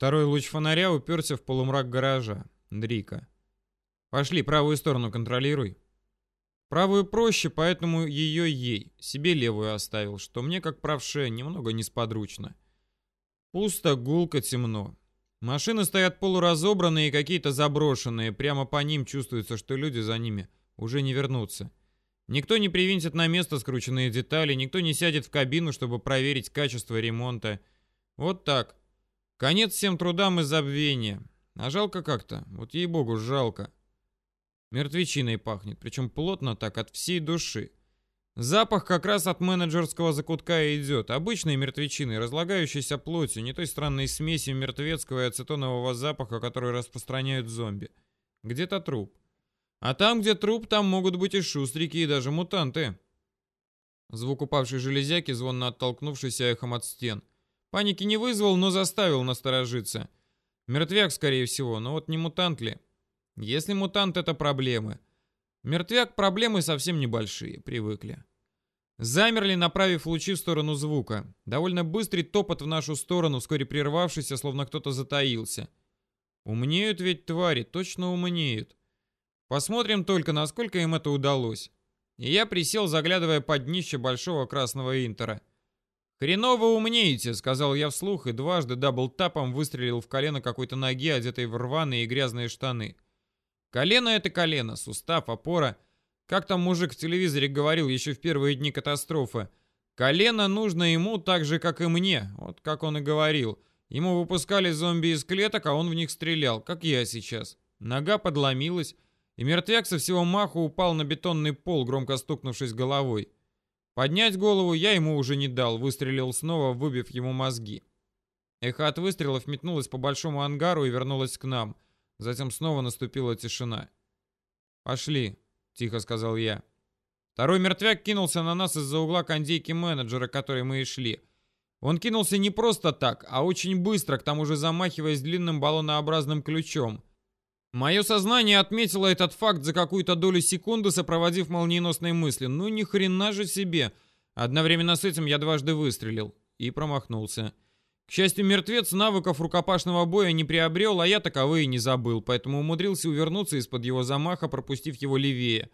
Второй луч фонаря уперся в полумрак гаража. Дрика. «Пошли, правую сторону контролируй». Правую проще, поэтому ее ей. Себе левую оставил, что мне, как правше, немного несподручно. Пусто, гулко, темно. Машины стоят полуразобранные и какие-то заброшенные. Прямо по ним чувствуется, что люди за ними уже не вернутся. Никто не привинтит на место скрученные детали, никто не сядет в кабину, чтобы проверить качество ремонта. Вот так. Конец всем трудам и забвения. А жалко как-то. Вот ей-богу, жалко. Мертвечиной пахнет, причем плотно так, от всей души. Запах как раз от менеджерского закутка и идет. Обычной мертвечины, разлагающейся плотью, не той странной смеси мертвецкого и ацетонового запаха, который распространяют зомби. Где-то труп. А там, где труп, там могут быть и шустрики, и даже мутанты. Звук упавшей железяки, звонно оттолкнувшийся эхом от стен. Паники не вызвал, но заставил насторожиться. Мертвяк, скорее всего, но вот не мутант ли? Если мутант — это проблемы. Мертвяк — проблемы совсем небольшие, привыкли. Замерли, направив лучи в сторону звука. Довольно быстрый топот в нашу сторону, вскоре прервавшийся, словно кто-то затаился. Умнеют ведь твари, точно умнеют. Посмотрим только, насколько им это удалось. И я присел, заглядывая под днище большого красного интера. «Хреново умнеете», — сказал я вслух и дважды дабл-тапом выстрелил в колено какой-то ноги, одетой в рваные и грязные штаны. Колено — это колено, сустав, опора. Как там мужик в телевизоре говорил еще в первые дни катастрофы. Колено нужно ему так же, как и мне, вот как он и говорил. Ему выпускали зомби из клеток, а он в них стрелял, как я сейчас. Нога подломилась, и мертвяк со всего маху упал на бетонный пол, громко стукнувшись головой. Поднять голову я ему уже не дал, выстрелил снова, выбив ему мозги. Эхо от выстрелов метнулось по большому ангару и вернулось к нам — Затем снова наступила тишина. «Пошли», — тихо сказал я. Второй мертвяк кинулся на нас из-за угла кондейки менеджера, который мы и шли. Он кинулся не просто так, а очень быстро, к тому же замахиваясь длинным баллонообразным ключом. Мое сознание отметило этот факт за какую-то долю секунды, сопроводив молниеносной мыслью. Ну ни хрена же себе! Одновременно с этим я дважды выстрелил и промахнулся. К счастью, мертвец навыков рукопашного боя не приобрел, а я таковые не забыл, поэтому умудрился увернуться из-под его замаха, пропустив его левее.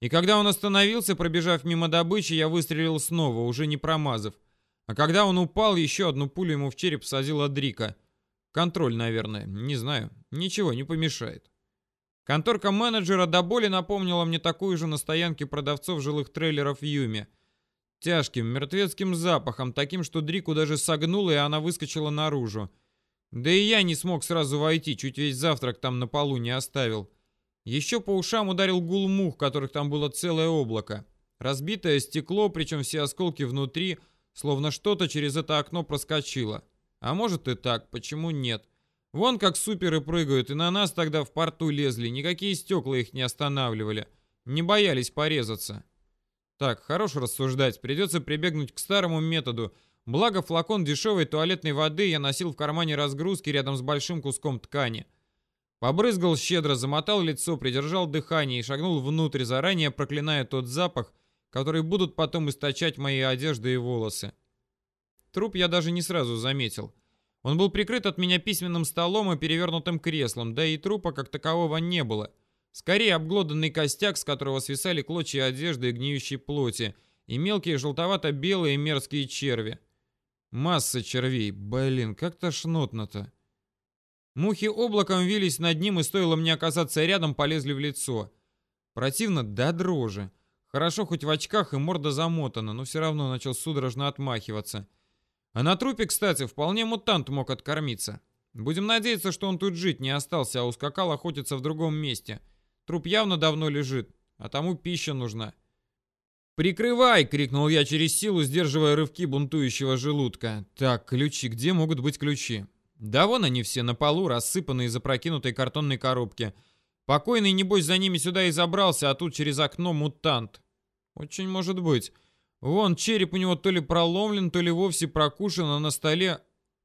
И когда он остановился, пробежав мимо добычи, я выстрелил снова, уже не промазав. А когда он упал, еще одну пулю ему в череп всадила Дрика. Контроль, наверное, не знаю. Ничего, не помешает. Конторка менеджера до боли напомнила мне такую же на стоянке продавцов жилых трейлеров в Юме – Тяжким, мертвецким запахом, таким, что Дрику даже согнуло, и она выскочила наружу. Да и я не смог сразу войти, чуть весь завтрак там на полу не оставил. Еще по ушам ударил гул мух, которых там было целое облако. Разбитое стекло, причем все осколки внутри, словно что-то через это окно проскочило. А может и так, почему нет? Вон как суперы прыгают, и на нас тогда в порту лезли, никакие стекла их не останавливали. Не боялись порезаться. Так, хорош рассуждать, придется прибегнуть к старому методу. Благо флакон дешевой туалетной воды я носил в кармане разгрузки рядом с большим куском ткани. Побрызгал щедро, замотал лицо, придержал дыхание и шагнул внутрь, заранее проклиная тот запах, который будут потом источать мои одежды и волосы. Труп я даже не сразу заметил. Он был прикрыт от меня письменным столом и перевернутым креслом, да и трупа как такового не было. Скорее обглоданный костяк, с которого свисали клочья одежды и гниющей плоти, и мелкие желтовато-белые мерзкие черви. Масса червей. Блин, как тошнотно-то. Мухи облаком вились над ним, и стоило мне оказаться рядом, полезли в лицо. Противно до дрожи. Хорошо хоть в очках и морда замотана, но все равно начал судорожно отмахиваться. А на трупе, кстати, вполне мутант мог откормиться. Будем надеяться, что он тут жить не остался, а ускакал охотиться в другом месте. Труп явно давно лежит, а тому пища нужна. «Прикрывай!» — крикнул я через силу, сдерживая рывки бунтующего желудка. «Так, ключи, где могут быть ключи?» «Да вон они все на полу, рассыпанные из опрокинутой картонной коробки. Покойный, небось, за ними сюда и забрался, а тут через окно мутант». «Очень может быть. Вон, череп у него то ли проломлен, то ли вовсе прокушен, а на столе...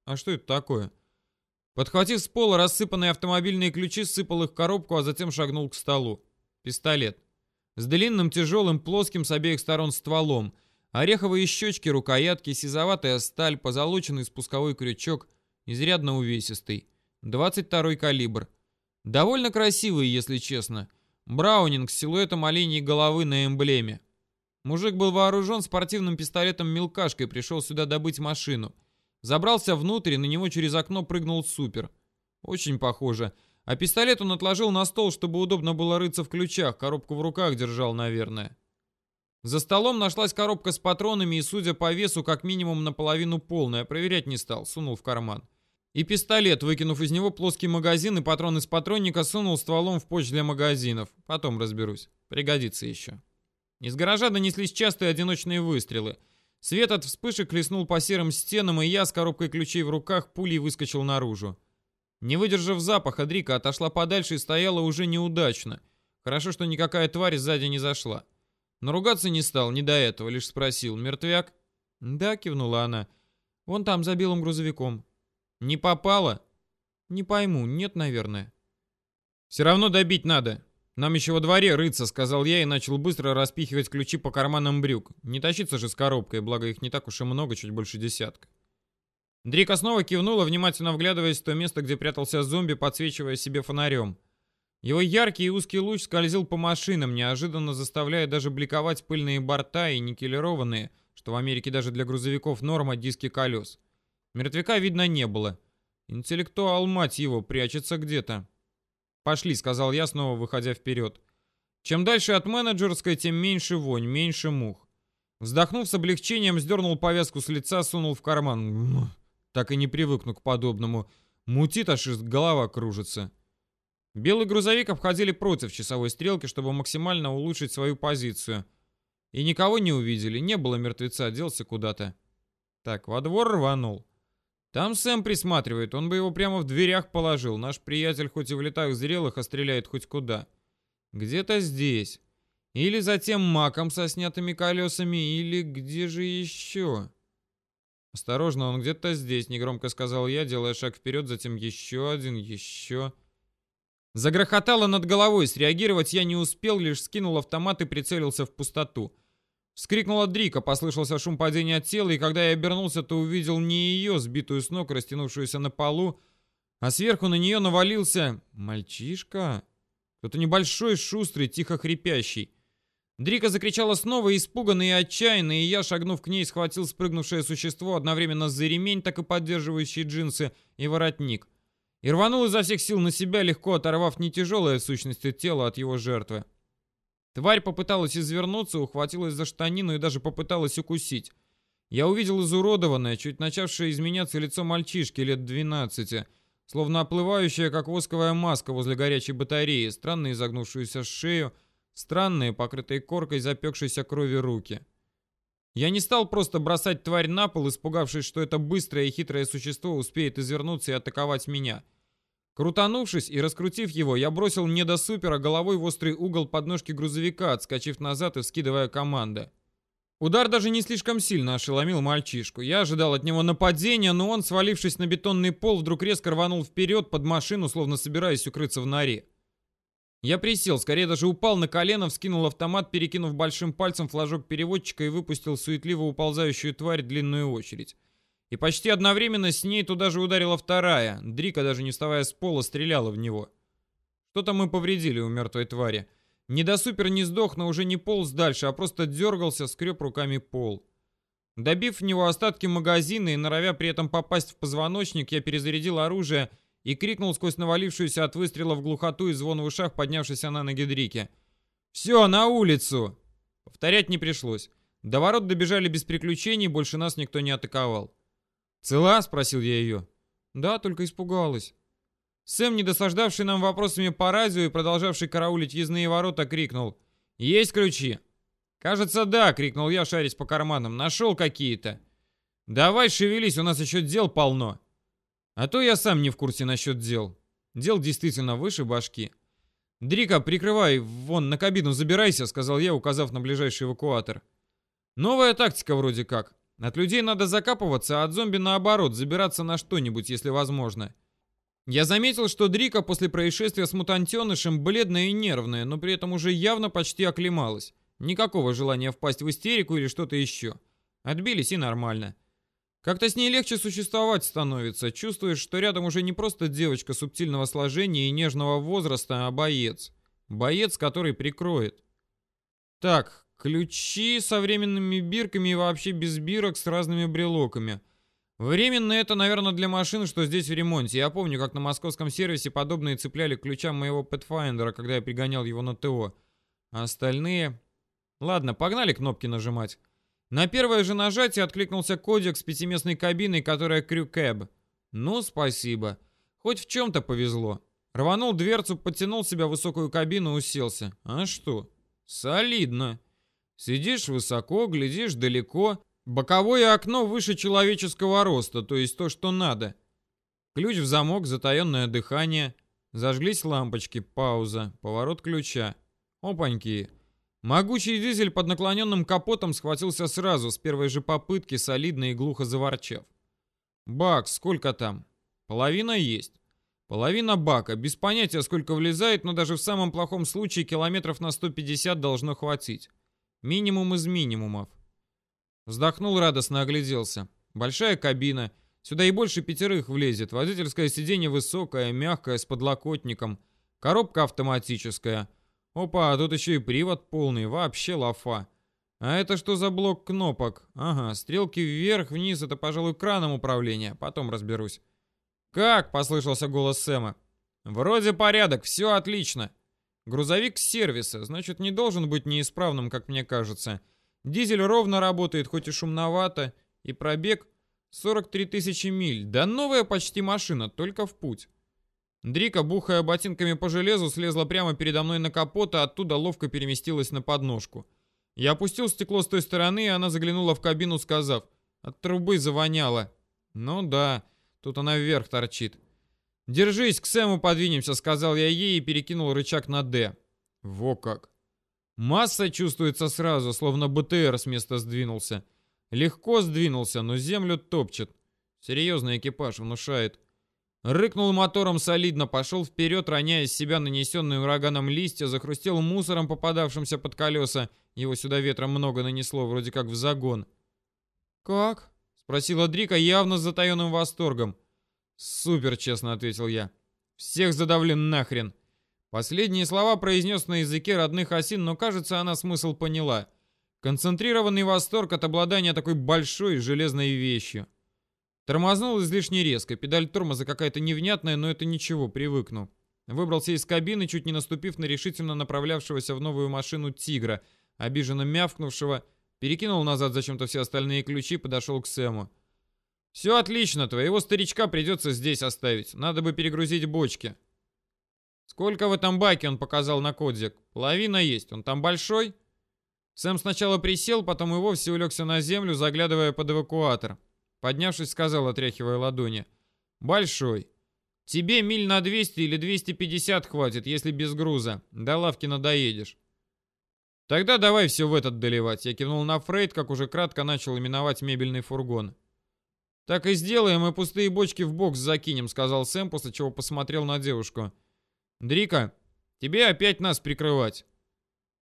А что это такое?» Подхватив с пола рассыпанные автомобильные ключи, сыпал их в коробку, а затем шагнул к столу. Пистолет. С длинным, тяжелым, плоским с обеих сторон стволом. Ореховые щечки, рукоятки, сизоватая сталь, позолоченный спусковой крючок. изрядно увесистый. 22-й калибр. Довольно красивый, если честно. Браунинг с силуэтом оленей головы на эмблеме. Мужик был вооружен спортивным пистолетом-мелкашкой, пришел сюда добыть машину. Забрался внутрь, и на него через окно прыгнул супер. Очень похоже. А пистолет он отложил на стол, чтобы удобно было рыться в ключах, коробку в руках держал, наверное. За столом нашлась коробка с патронами и, судя по весу, как минимум наполовину полная. Проверять не стал, сунул в карман. И пистолет, выкинув из него плоский магазин и патрон из патронника, сунул стволом в почт для магазинов. Потом разберусь. Пригодится еще. Из гаража донеслись частые одиночные выстрелы. Свет от вспышек леснул по серым стенам, и я с коробкой ключей в руках пулей выскочил наружу. Не выдержав запаха, Дрика отошла подальше и стояла уже неудачно. Хорошо, что никакая тварь сзади не зашла. Но ругаться не стал, не до этого, лишь спросил. «Мертвяк?» «Да», — кивнула она. «Вон там, за белым грузовиком». Не попало? Не пойму, нет, наверное. Все равно добить надо. Нам еще во дворе рыться, сказал я и начал быстро распихивать ключи по карманам брюк. Не тащиться же с коробкой, благо их не так уж и много, чуть больше десятка. Дрика снова кивнула, внимательно вглядываясь в то место, где прятался зомби, подсвечивая себе фонарем. Его яркий и узкий луч скользил по машинам, неожиданно заставляя даже бликовать пыльные борта и никелированные, что в Америке даже для грузовиков норма, диски колес. Мертвяка видно не было. Интеллектуал, мать его, прячется где-то. «Пошли», — сказал я, снова выходя вперед. Чем дальше от менеджерской, тем меньше вонь, меньше мух. Вздохнув с облегчением, сдернул повязку с лица, сунул в карман. Так и не привыкну к подобному. Мутит, аж голова кружится. Белый грузовик обходили против часовой стрелки, чтобы максимально улучшить свою позицию. И никого не увидели, не было мертвеца, делся куда-то. Так, во двор рванул. Там Сэм присматривает, он бы его прямо в дверях положил. Наш приятель хоть и в летах зрелых, а стреляет хоть куда. Где-то здесь. Или за тем маком со снятыми колесами, или где же еще? Осторожно, он где-то здесь, негромко сказал я, делая шаг вперед, затем еще один, еще... Загрохотало над головой, среагировать я не успел, лишь скинул автомат и прицелился в пустоту. Вскрикнула Дрика, послышался шум падения тела, и когда я обернулся, то увидел не ее, сбитую с ног, растянувшуюся на полу, а сверху на нее навалился... Мальчишка? Кто-то небольшой, шустрый, тихо хрипящий. Дрика закричала снова, испуганно и отчаянно, и я, шагнув к ней, схватил спрыгнувшее существо одновременно за ремень, так и поддерживающий джинсы и воротник. И рванул изо всех сил на себя, легко оторвав не тяжелое в сущности тело от его жертвы. Тварь попыталась извернуться, ухватилась за штанину и даже попыталась укусить. Я увидел изуродованное, чуть начавшее изменяться лицо мальчишки лет 12, словно оплывающая, как восковая маска возле горячей батареи, странно изогнувшуюся шею, странные, покрытые коркой запекшейся крови руки. Я не стал просто бросать тварь на пол, испугавшись, что это быстрое и хитрое существо успеет извернуться и атаковать меня. — Крутанувшись и раскрутив его, я бросил не до супера головой в острый угол подножки грузовика, отскочив назад и скидывая команды. Удар даже не слишком сильно ошеломил мальчишку. Я ожидал от него нападения, но он, свалившись на бетонный пол, вдруг резко рванул вперед под машину, словно собираясь укрыться в норе. Я присел, скорее даже упал на колено, вскинул автомат, перекинув большим пальцем флажок переводчика и выпустил суетливо уползающую тварь длинную очередь. И почти одновременно с ней туда же ударила вторая. Дрика, даже не вставая с пола, стреляла в него. Что-то мы повредили у мертвой твари. Не до супер не сдох, но уже не полз дальше, а просто дергался, скреб руками пол. Добив в него остатки магазина и норовя при этом попасть в позвоночник, я перезарядил оружие и крикнул сквозь навалившуюся от выстрела в глухоту и звон в ушах, поднявшийся на ноги Дрике. «Все, на улицу!» Повторять не пришлось. До ворот добежали без приключений, больше нас никто не атаковал. «Цела?» — спросил я ее. «Да, только испугалась». Сэм, не досаждавший нам вопросами по радио и продолжавший караулить въездные ворота, крикнул. «Есть ключи?» «Кажется, да!» — крикнул я, шарясь по карманам. «Нашел какие-то!» «Давай шевелись, у нас еще дел полно!» А то я сам не в курсе насчет дел. Дел действительно выше башки. «Дрика, прикрывай, вон, на кабину забирайся», — сказал я, указав на ближайший эвакуатор. «Новая тактика вроде как. От людей надо закапываться, а от зомби наоборот, забираться на что-нибудь, если возможно. Я заметил, что Дрика после происшествия с мутантенышем бледная и нервная, но при этом уже явно почти оклемалась. Никакого желания впасть в истерику или что-то еще. Отбились и нормально. Как-то с ней легче существовать становится. Чувствуешь, что рядом уже не просто девочка субтильного сложения и нежного возраста, а боец. Боец, который прикроет. Так, ключи со временными бирками и вообще без бирок с разными брелоками. Временно это, наверное, для машин, что здесь в ремонте. Я помню, как на московском сервисе подобные цепляли ключам моего Pathfinder, когда я пригонял его на ТО. А остальные... Ладно, погнали кнопки нажимать. На первое же нажатие откликнулся кодек с пятиместной кабиной, которая Крю Кэб. Ну, спасибо. Хоть в чем-то повезло. Рванул дверцу, подтянул себя в высокую кабину и уселся. А что? Солидно. Сидишь высоко, глядишь далеко. Боковое окно выше человеческого роста, то есть то, что надо. Ключ в замок, затаенное дыхание. Зажглись лампочки, пауза, поворот ключа. Опаньки. Могучий дизель под наклоненным капотом схватился сразу, с первой же попытки, солидно и глухо заворчав. Бак, сколько там? Половина есть. Половина бака. Без понятия, сколько влезает, но даже в самом плохом случае километров на 150 должно хватить. Минимум из минимумов. Вздохнул радостно, огляделся. Большая кабина. Сюда и больше пятерых влезет. Водительское сиденье высокое, мягкое, с подлокотником. Коробка автоматическая. Опа, а тут еще и привод полный, вообще лафа. А это что за блок кнопок? Ага, стрелки вверх-вниз, это, пожалуй, краном управления, потом разберусь. «Как?» — послышался голос Сэма. «Вроде порядок, все отлично. Грузовик сервиса, значит, не должен быть неисправным, как мне кажется. Дизель ровно работает, хоть и шумновато, и пробег 43 тысячи миль. Да новая почти машина, только в путь. Дрика, бухая ботинками по железу, слезла прямо передо мной на капот, а оттуда ловко переместилась на подножку. Я опустил стекло с той стороны, и она заглянула в кабину, сказав, «От трубы завоняло». «Ну да, тут она вверх торчит». «Держись, к Сэму подвинемся», — сказал я ей и перекинул рычаг на «Д». Во как! Масса чувствуется сразу, словно БТР с места сдвинулся. Легко сдвинулся, но землю топчет. Серьезный экипаж внушает. Рыкнул мотором солидно, пошел вперед, роняя с себя нанесенные ураганом листья, захрустел мусором, попадавшимся под колеса. Его сюда ветром много нанесло, вроде как в загон. «Как?» — спросила Дрика явно с затаенным восторгом. «Супер», — честно ответил я. «Всех задавлен нахрен». Последние слова произнес на языке родных осин, но, кажется, она смысл поняла. Концентрированный восторг от обладания такой большой железной вещью. Тормознул излишне резко. Педаль тормоза какая-то невнятная, но это ничего, привыкну. Выбрался из кабины, чуть не наступив на решительно направлявшегося в новую машину тигра, обиженно мявкнувшего, перекинул назад зачем-то все остальные ключи, подошел к Сэму. «Все отлично, твоего старичка придется здесь оставить. Надо бы перегрузить бочки». «Сколько в этом баке?» — он показал на кодзик. «Половина есть. Он там большой?» Сэм сначала присел, потом и вовсе улегся на землю, заглядывая под эвакуатор. Поднявшись, сказал, отряхивая ладони. «Большой. Тебе миль на 200 или 250 хватит, если без груза. До лавки надоедешь». «Тогда давай все в этот доливать». Я кивнул на Фрейд, как уже кратко начал именовать мебельный фургон. «Так и сделаем, и пустые бочки в бокс закинем», — сказал Сэм, после чего посмотрел на девушку. «Дрика, тебе опять нас прикрывать».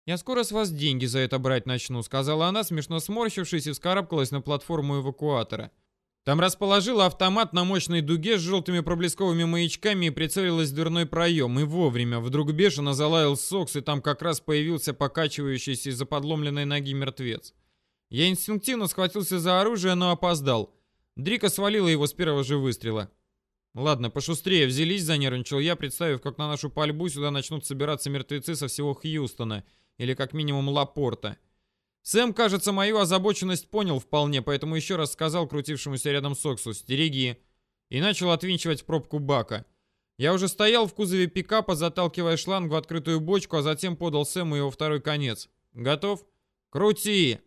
«Я скоро с вас деньги за это брать начну», — сказала она, смешно сморщившись и вскарабкалась на платформу эвакуатора. Там расположила автомат на мощной дуге с желтыми проблесковыми маячками и прицелилась в дверной проем. И вовремя. Вдруг бешено залаял Сокс, и там как раз появился покачивающийся из-за подломленной ноги мертвец. Я инстинктивно схватился за оружие, но опоздал. Дрика свалила его с первого же выстрела. Ладно, пошустрее взялись, занервничал я, представив, как на нашу пальбу сюда начнут собираться мертвецы со всего Хьюстона. Или как минимум Лапорта. Сэм, кажется, мою озабоченность понял вполне, поэтому еще раз сказал крутившемуся рядом Соксу «Стереги!» и начал отвинчивать пробку бака. Я уже стоял в кузове пикапа, заталкивая шланг в открытую бочку, а затем подал Сэму его второй конец. «Готов?» «Крути!»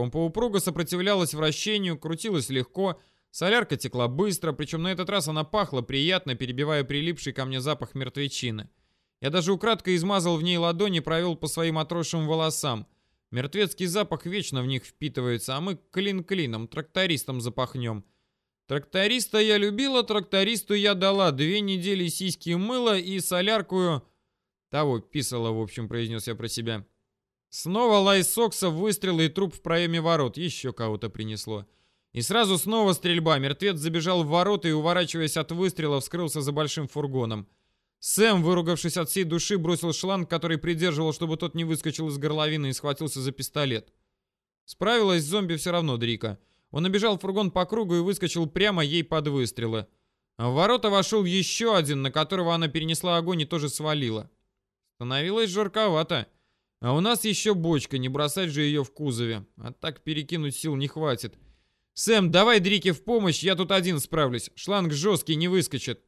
Помпа упруга сопротивлялась вращению, крутилась легко, солярка текла быстро, причем на этот раз она пахла приятно, перебивая прилипший ко мне запах мертвечины. Я даже украдкой измазал в ней ладони провел по своим отросшим волосам – Мертвецкий запах вечно в них впитывается, а мы клин-клином, трактористом запахнем. Тракториста я любила, трактористу я дала. Две недели сиськи мыла и соляркую... Того писала, в общем, произнес я про себя. Снова лай сокса, выстрелы и труп в проеме ворот. Еще кого-то принесло. И сразу снова стрельба. Мертвец забежал в ворота и, уворачиваясь от выстрела, вскрылся за большим фургоном. Сэм, выругавшись от всей души, бросил шланг, который придерживал, чтобы тот не выскочил из горловины и схватился за пистолет. Справилась с зомби все равно Дрика. Он обежал фургон по кругу и выскочил прямо ей под выстрелы. А в ворота вошел еще один, на которого она перенесла огонь и тоже свалила. Становилось жарковато. А у нас еще бочка, не бросать же ее в кузове. А так перекинуть сил не хватит. «Сэм, давай Дрике в помощь, я тут один справлюсь. Шланг жесткий, не выскочит».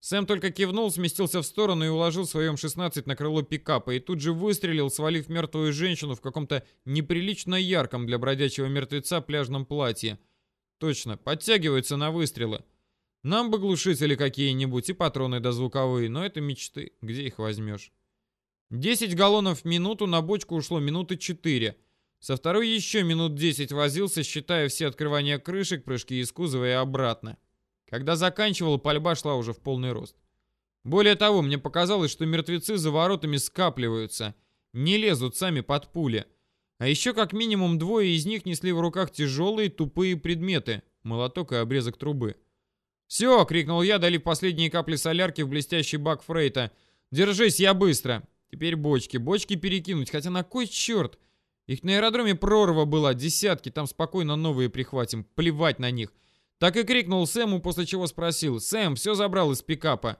Сэм только кивнул, сместился в сторону и уложил свою М-16 на крыло пикапа и тут же выстрелил, свалив мертвую женщину в каком-то неприлично ярком для бродячего мертвеца пляжном платье. Точно, подтягиваются на выстрелы. Нам бы глушители какие-нибудь и патроны дозвуковые, но это мечты, где их возьмешь? 10 галлонов в минуту, на бочку ушло минуты 4. Со второй еще минут 10 возился, считая все открывания крышек, прыжки из кузова и обратно. Когда заканчивал, пальба шла уже в полный рост. Более того, мне показалось, что мертвецы за воротами скапливаются, не лезут сами под пули. А еще как минимум двое из них несли в руках тяжелые тупые предметы, молоток и обрезок трубы. «Все!» — крикнул я, дали последние капли солярки в блестящий бак Фрейта. «Держись, я быстро!» Теперь бочки, бочки перекинуть, хотя на кой черт? Их на аэродроме прорва была, десятки, там спокойно новые прихватим, плевать на них. Так и крикнул Сэму, после чего спросил. «Сэм, все забрал из пикапа?»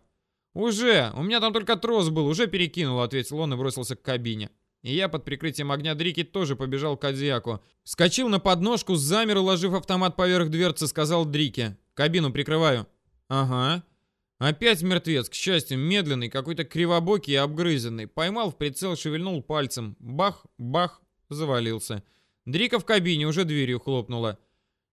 «Уже! У меня там только трос был, уже перекинул», — ответил он и бросился к кабине. И я под прикрытием огня Дрики тоже побежал к Кадиаку. Скочил на подножку, замер, уложив автомат поверх дверцы, сказал Дрике. «Кабину прикрываю». «Ага». Опять мертвец, к счастью, медленный, какой-то кривобокий и обгрызенный. Поймал в прицел, шевельнул пальцем. Бах, бах, завалился. Дрика в кабине уже дверью хлопнула.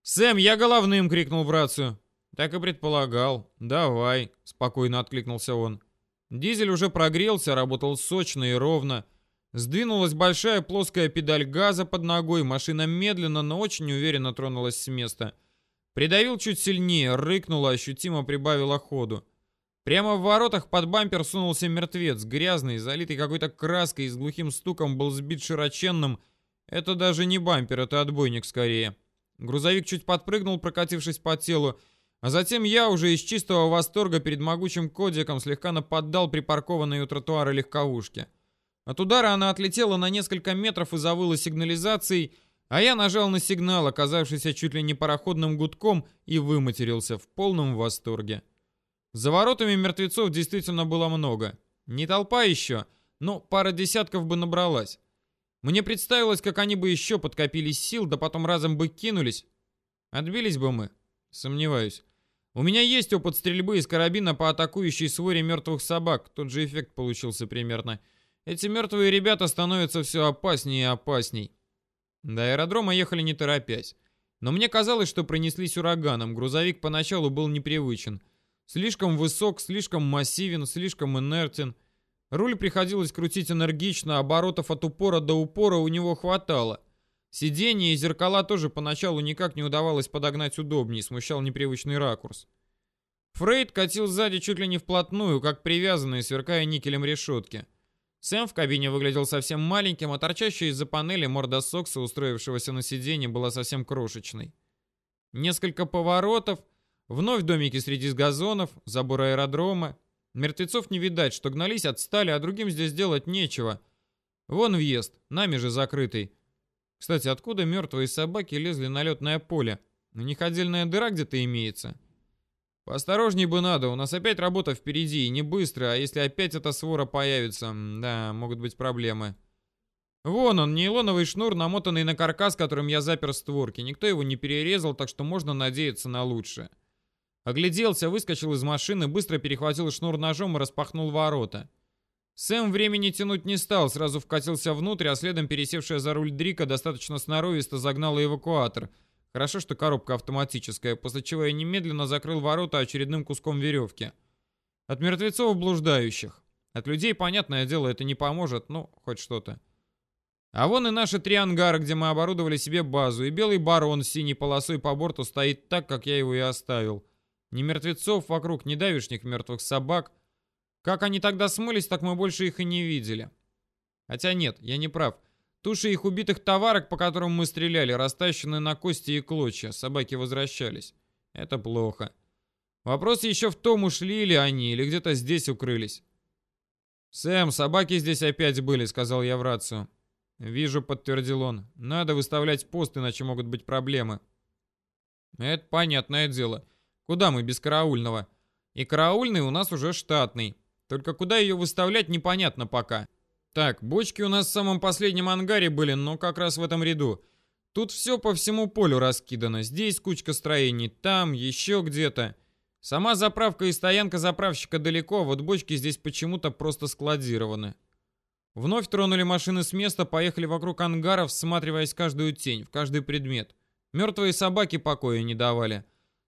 «Сэм, я головным!» — крикнул в рацию. «Так и предполагал. Давай», — спокойно откликнулся он. Дизель уже прогрелся, работал сочно и ровно. Сдвинулась большая плоская педаль газа под ногой, машина медленно, но очень уверенно тронулась с места. Придавил чуть сильнее, рыкнула, ощутимо прибавила ходу. Прямо в воротах под бампер сунулся мертвец, грязный, залитый какой-то краской и с глухим стуком был сбит широченным. Это даже не бампер, это отбойник скорее. Грузовик чуть подпрыгнул, прокатившись по телу, а затем я уже из чистого восторга перед могучим кодиком слегка нападал припаркованные у тротуара легковушки. От удара она отлетела на несколько метров и завыла сигнализацией, а я нажал на сигнал, оказавшийся чуть ли не пароходным гудком, и выматерился в полном восторге. За воротами мертвецов действительно было много. Не толпа еще, но пара десятков бы набралась. Мне представилось, как они бы еще подкопились сил, да потом разом бы кинулись. Отбились бы мы? Сомневаюсь. У меня есть опыт стрельбы из карабина по атакующей своре мертвых собак. Тот же эффект получился примерно. Эти мертвые ребята становятся все опаснее и опасней. До аэродрома ехали не торопясь. Но мне казалось, что пронеслись ураганом. Грузовик поначалу был непривычен. Слишком высок, слишком массивен, слишком инертен. Руль приходилось крутить энергично, оборотов от упора до упора у него хватало. Сиденье и зеркала тоже поначалу никак не удавалось подогнать удобнее, смущал непривычный ракурс. Фрейд катил сзади чуть ли не вплотную, как привязанный, сверкая никелем решетки. Сэм в кабине выглядел совсем маленьким, а торчащая из-за панели морда Сокса, устроившегося на сиденье, была совсем крошечной. Несколько поворотов, вновь домики среди газонов, забор аэродрома, Мертвецов не видать, что гнались, отстали, а другим здесь делать нечего. Вон въезд, нами же закрытый. Кстати, откуда мертвые собаки лезли на летное поле? У них отдельная дыра где-то имеется. Поосторожней бы надо, у нас опять работа впереди, и не быстро, а если опять эта свора появится, да, могут быть проблемы. Вон он, нейлоновый шнур, намотанный на каркас, которым я запер створки. Никто его не перерезал, так что можно надеяться на лучшее. Огляделся, выскочил из машины, быстро перехватил шнур ножом и распахнул ворота. Сэм времени тянуть не стал, сразу вкатился внутрь, а следом пересевшая за руль Дрика достаточно сноровисто загнала эвакуатор. Хорошо, что коробка автоматическая, после чего я немедленно закрыл ворота очередным куском веревки. От мертвецов блуждающих. От людей, понятное дело, это не поможет, ну, хоть что-то. А вон и наши три ангара, где мы оборудовали себе базу, и белый барон с синей полосой по борту стоит так, как я его и оставил. Ни мертвецов вокруг, ни давишних мертвых собак. Как они тогда смылись, так мы больше их и не видели. Хотя нет, я не прав. Туши их убитых товарок, по которым мы стреляли, растащены на кости и клочья. Собаки возвращались. Это плохо. Вопрос еще в том, ушли ли они или где-то здесь укрылись. «Сэм, собаки здесь опять были», — сказал я в рацию. «Вижу», — подтвердил он. «Надо выставлять пост, иначе могут быть проблемы». «Это понятное дело. Куда мы без караульного? И караульный у нас уже штатный. Только куда ее выставлять, непонятно пока. Так, бочки у нас в самом последнем ангаре были, но как раз в этом ряду. Тут все по всему полю раскидано. Здесь кучка строений, там, еще где-то. Сама заправка и стоянка заправщика далеко, вот бочки здесь почему-то просто складированы. Вновь тронули машины с места, поехали вокруг ангаров, всматриваясь в каждую тень, в каждый предмет. Мертвые собаки покоя не давали.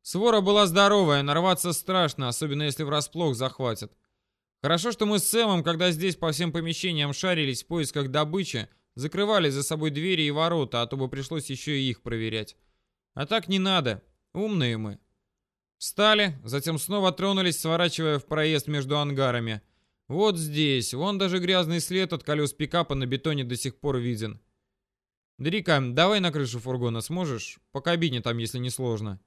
Свора была здоровая, нарваться страшно, особенно если врасплох захватят. Хорошо, что мы с Сэмом, когда здесь по всем помещениям шарились в поисках добычи, закрывали за собой двери и ворота, а то бы пришлось еще и их проверять. А так не надо. Умные мы. Встали, затем снова тронулись, сворачивая в проезд между ангарами. Вот здесь, вон даже грязный след от колес пикапа на бетоне до сих пор виден. Дрика, давай на крышу фургона сможешь? По кабине там, если не сложно.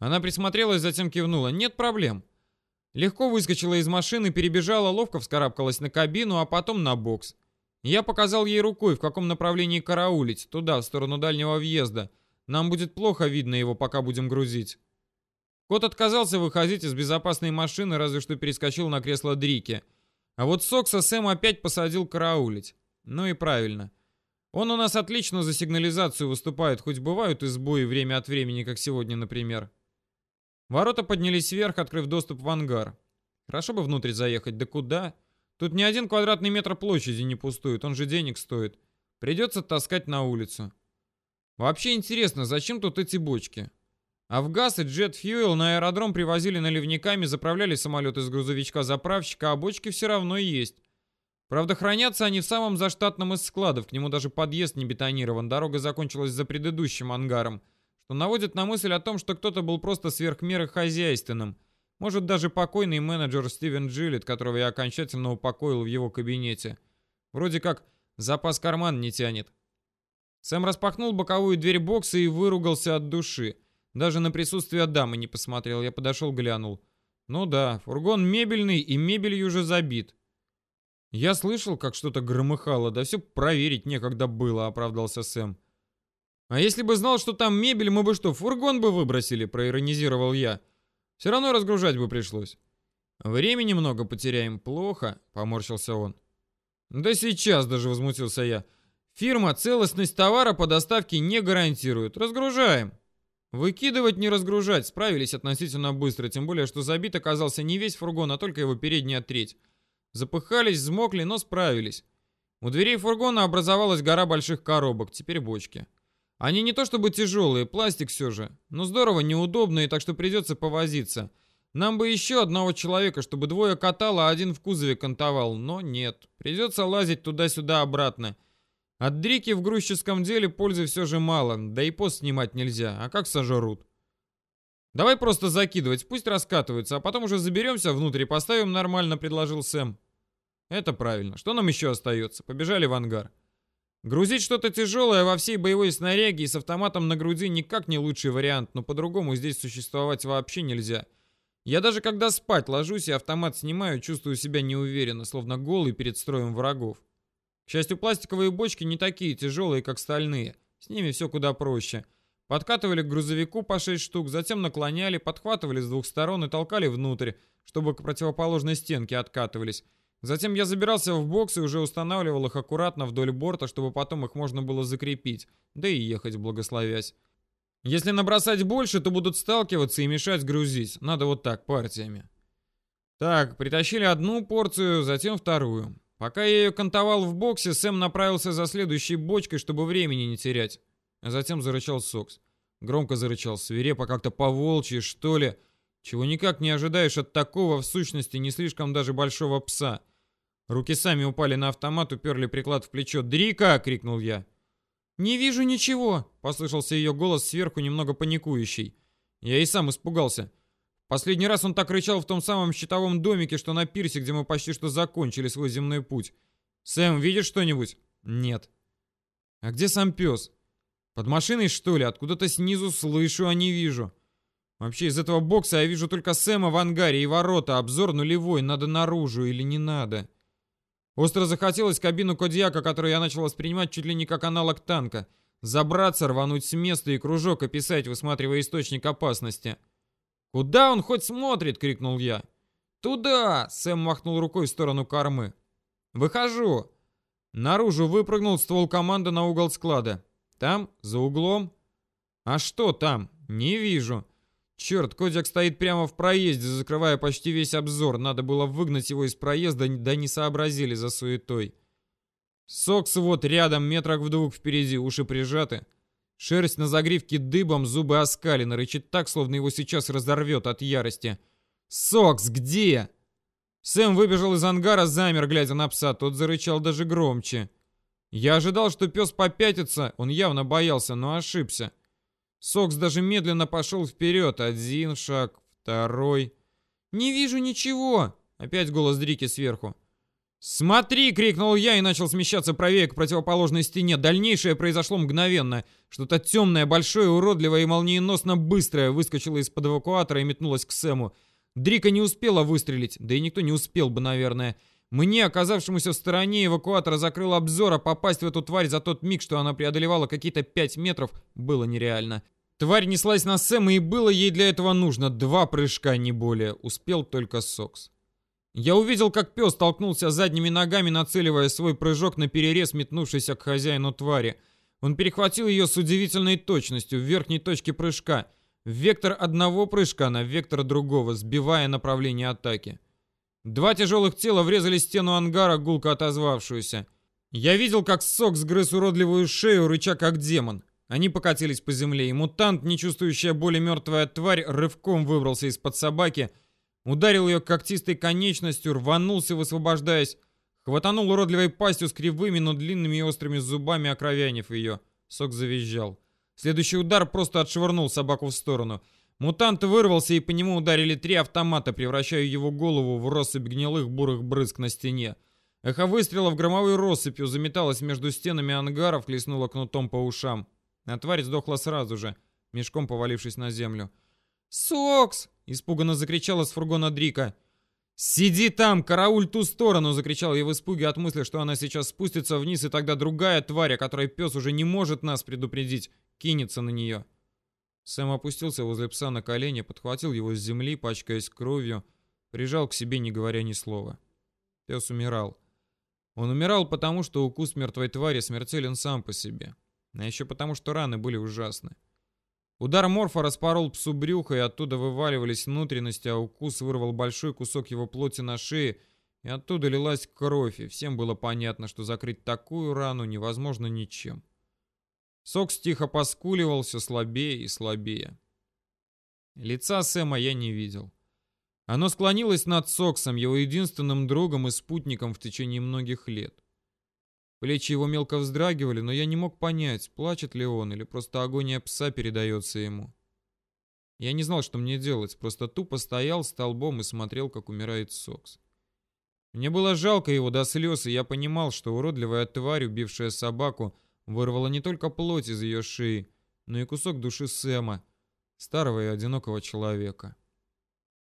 Она присмотрелась, затем кивнула. «Нет проблем». Легко выскочила из машины, перебежала, ловко вскарабкалась на кабину, а потом на бокс. Я показал ей рукой, в каком направлении караулить, туда, в сторону дальнего въезда. Нам будет плохо видно его, пока будем грузить. Кот отказался выходить из безопасной машины, разве что перескочил на кресло Дрики. А вот Сокса Сэм опять посадил караулить. Ну и правильно. Он у нас отлично за сигнализацию выступает, хоть бывают и сбои время от времени, как сегодня, например. Ворота поднялись вверх, открыв доступ в ангар. Хорошо бы внутрь заехать, да куда? Тут ни один квадратный метр площади не пустует, он же денег стоит. Придется таскать на улицу. Вообще интересно, зачем тут эти бочки? А в газ и джет фьюэл на аэродром привозили наливниками, заправляли самолет из грузовичка заправщика, а бочки все равно есть. Правда, хранятся они в самом заштатном из складов, к нему даже подъезд не бетонирован, дорога закончилась за предыдущим ангаром – что наводит на мысль о том, что кто-то был просто сверх меры хозяйственным. Может, даже покойный менеджер Стивен Джилет, которого я окончательно упокоил в его кабинете. Вроде как запас карман не тянет. Сэм распахнул боковую дверь бокса и выругался от души. Даже на присутствие дамы не посмотрел, я подошел глянул. Ну да, фургон мебельный и мебелью уже забит. Я слышал, как что-то громыхало, да все проверить некогда было, оправдался Сэм. «А если бы знал, что там мебель, мы бы что, фургон бы выбросили?» — проиронизировал я. «Все равно разгружать бы пришлось». «Времени много потеряем. Плохо», — поморщился он. «Да сейчас даже», — возмутился я. «Фирма целостность товара по доставке не гарантирует. Разгружаем». Выкидывать, не разгружать, справились относительно быстро, тем более, что забит оказался не весь фургон, а только его передняя треть. Запыхались, взмокли, но справились. У дверей фургона образовалась гора больших коробок, теперь бочки. Они не то чтобы тяжелые, пластик все же, но здорово неудобные, так что придется повозиться. Нам бы еще одного человека, чтобы двое катало, а один в кузове кантовал, но нет. Придется лазить туда-сюда обратно. От дрики в грузческом деле пользы все же мало, да и пост снимать нельзя, а как сожрут. Давай просто закидывать, пусть раскатываются, а потом уже заберемся внутрь и поставим нормально, предложил Сэм. Это правильно. Что нам еще остается? Побежали в ангар. Грузить что-то тяжелое во всей боевой снаряге и с автоматом на груди никак не лучший вариант, но по-другому здесь существовать вообще нельзя. Я даже когда спать ложусь и автомат снимаю, чувствую себя неуверенно, словно голый перед строем врагов. К счастью, пластиковые бочки не такие тяжелые, как стальные. С ними все куда проще. Подкатывали к грузовику по 6 штук, затем наклоняли, подхватывали с двух сторон и толкали внутрь, чтобы к противоположной стенке откатывались. Затем я забирался в бокс и уже устанавливал их аккуратно вдоль борта, чтобы потом их можно было закрепить, да и ехать благословясь. Если набросать больше, то будут сталкиваться и мешать грузить. Надо вот так, партиями. Так, притащили одну порцию, затем вторую. Пока я ее кантовал в боксе, Сэм направился за следующей бочкой, чтобы времени не терять. А затем зарычал Сокс. Громко зарычал, свирепо как-то по-волчьи, что ли. Чего никак не ожидаешь от такого, в сущности, не слишком даже большого пса. Руки сами упали на автомат, уперли приклад в плечо. «Дрика!» — крикнул я. «Не вижу ничего!» — послышался ее голос сверху, немного паникующий. Я и сам испугался. Последний раз он так рычал в том самом щитовом домике, что на пирсе, где мы почти что закончили свой земной путь. «Сэм, видишь что-нибудь?» «Нет». А где сам пес? Под машиной, что ли? Откуда-то снизу слышу, а не вижу. Вообще, из этого бокса я вижу только Сэма в ангаре и ворота. Обзор нулевой. Надо наружу или не надо? Остро захотелось кабину Кодиака, которую я начал воспринимать чуть ли не как аналог танка. Забраться, рвануть с места и кружок описать, высматривая источник опасности. «Куда он хоть смотрит?» — крикнул я. «Туда!» — Сэм махнул рукой в сторону кормы. «Выхожу!» Наружу выпрыгнул ствол команды на угол склада. Там, за углом. А что там? Не вижу. Черт, Кодик стоит прямо в проезде, закрывая почти весь обзор. Надо было выгнать его из проезда, да не сообразили за суетой. Сокс вот рядом, метрах в двух впереди, уши прижаты. Шерсть на загривке дыбом, зубы оскалены, рычит так, словно его сейчас разорвет от ярости. «Сокс, где?» Сэм выбежал из ангара, замер, глядя на пса. Тот зарычал даже громче. Я ожидал, что пес попятится, он явно боялся, но ошибся. Сокс даже медленно пошел вперед. Один шаг, второй. «Не вижу ничего!» Опять голос Дрики сверху. «Смотри!» — крикнул я и начал смещаться правее к противоположной стене. Дальнейшее произошло мгновенно. Что-то темное, большое, уродливое и молниеносно быстрое выскочило из-под эвакуатора и метнулось к Сэму. Дрика не успела выстрелить, да и никто не успел бы, наверное. Мне, оказавшемуся в стороне эвакуатора, закрыл обзор, а попасть в эту тварь за тот миг, что она преодолевала какие-то пять метров, было нереально. Тварь неслась на Сэма, и было ей для этого нужно два прыжка, не более. Успел только Сокс. Я увидел, как пес толкнулся задними ногами, нацеливая свой прыжок на перерез, метнувшийся к хозяину твари. Он перехватил ее с удивительной точностью в верхней точке прыжка — Вектор одного прыжка на вектор другого, сбивая направление атаки. Два тяжелых тела врезались в стену ангара, гулко отозвавшуюся. Я видел, как сок сгрыз уродливую шею, рыча как демон. Они покатились по земле, и мутант, не чувствующая боли мертвая тварь, рывком выбрался из-под собаки, ударил ее когтистой конечностью, рванулся, высвобождаясь, хватанул уродливой пастью с кривыми, но длинными и острыми зубами, окровянив ее. Сок завизжал. Следующий удар просто отшвырнул собаку в сторону. Мутант вырвался, и по нему ударили три автомата, превращая его голову в россыпь гнилых бурых брызг на стене. Эхо выстрелов громовой россыпью заметалось между стенами ангаров, хлестнуло кнутом по ушам. А тварь сдохла сразу же, мешком повалившись на землю. «Сокс!» — испуганно закричала с фургона Дрика. «Сиди там, карауль ту сторону!» — закричал я в испуге от мысли, что она сейчас спустится вниз, и тогда другая тварь, о которой пес уже не может нас предупредить, кинется на нее. Сэм опустился возле пса на колени, подхватил его с земли, пачкаясь кровью, прижал к себе, не говоря ни слова. Пес умирал. Он умирал потому, что укус мертвой твари смертелен сам по себе. А еще потому, что раны были ужасны. Удар морфа распорол псу брюхо, и оттуда вываливались внутренности, а укус вырвал большой кусок его плоти на шее, и оттуда лилась кровь, и всем было понятно, что закрыть такую рану невозможно ничем. Сокс тихо поскуливал все слабее и слабее. Лица Сэма я не видел. Оно склонилось над Соксом, его единственным другом и спутником в течение многих лет. Плечи его мелко вздрагивали, но я не мог понять, плачет ли он или просто агония пса передается ему. Я не знал, что мне делать, просто тупо стоял столбом и смотрел, как умирает Сокс. Мне было жалко его до слез, и я понимал, что уродливая тварь, убившая собаку, вырвала не только плоть из ее шеи, но и кусок души Сэма, старого и одинокого человека.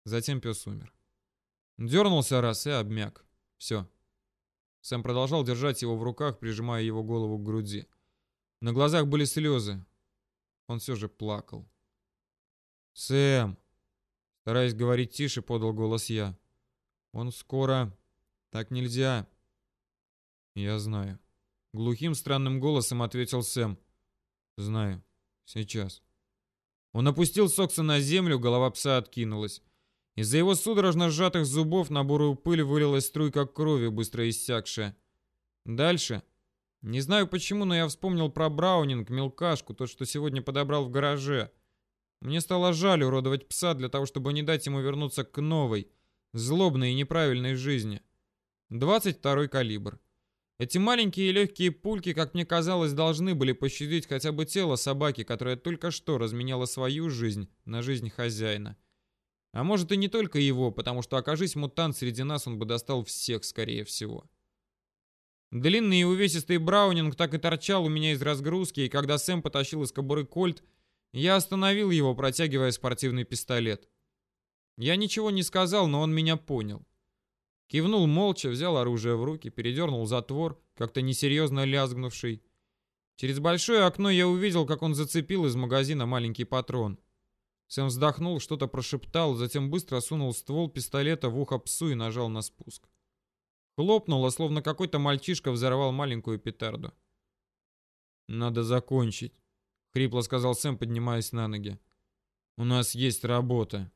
Затем пес умер. Дернулся раз и обмяк. Все. Сэм продолжал держать его в руках, прижимая его голову к груди. На глазах были слезы. Он все же плакал. «Сэм!» Стараясь говорить тише, подал голос я. «Он скоро... Так нельзя!» «Я знаю». Глухим странным голосом ответил Сэм. Знаю. Сейчас. Он опустил Сокса на землю, голова пса откинулась. Из-за его судорожно сжатых зубов на бурую пыль вылилась струйка крови, быстро иссякшая. Дальше. Не знаю почему, но я вспомнил про Браунинг, мелкашку, тот, что сегодня подобрал в гараже. Мне стало жаль уродовать пса для того, чтобы не дать ему вернуться к новой, злобной и неправильной жизни. 22-й калибр. Эти маленькие и легкие пульки, как мне казалось, должны были пощадить хотя бы тело собаки, которая только что разменяла свою жизнь на жизнь хозяина. А может и не только его, потому что окажись мутант среди нас, он бы достал всех, скорее всего. Длинный и увесистый браунинг так и торчал у меня из разгрузки, и когда Сэм потащил из кобуры кольт, я остановил его, протягивая спортивный пистолет. Я ничего не сказал, но он меня понял. Кивнул молча, взял оружие в руки, передернул затвор, как-то несерьезно лязгнувший. Через большое окно я увидел, как он зацепил из магазина маленький патрон. Сэм вздохнул, что-то прошептал, затем быстро сунул ствол пистолета в ухо псу и нажал на спуск. Хлопнуло, словно какой-то мальчишка взорвал маленькую петарду. «Надо закончить», — хрипло сказал Сэм, поднимаясь на ноги. «У нас есть работа».